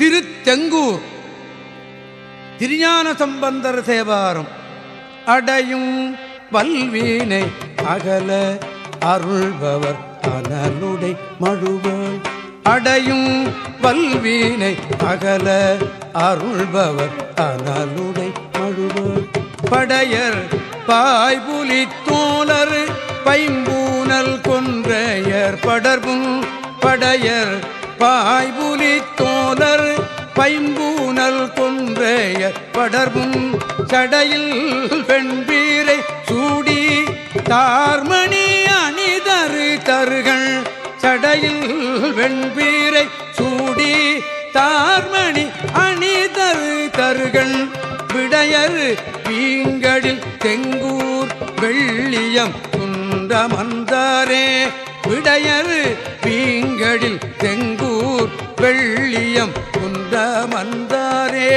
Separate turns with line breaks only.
திருத்தெங்கூர். திருஞான சம்பந்தர் சேவாரம். அடையும் பல்வீனை அகல அருள்பவர் அனலுடை மழுவாள் அடையும் பல்வீனை அகல அருள்பவர் அனலுடை மழுவாள் படையர் பாய்புலி தோழர் பைம்பூனல் கொன்றையர் படர்பும் படையர் பாய்புலி தோ ஐம்பூனல் கொன்றைய படர்பும் சடையில் வெண்பீரை சூடி தார்மணி அணிதரு தருகள் சடையில் வெண்பீரை சூடி தார்மணி அணிதரு தருகள். விடையர் வீங்கடில் தெங்கூர் வெள்ளியம் குன்றமந்தாரே விடையர் வெள்ளியம் தெங்கூர் மந்தாரே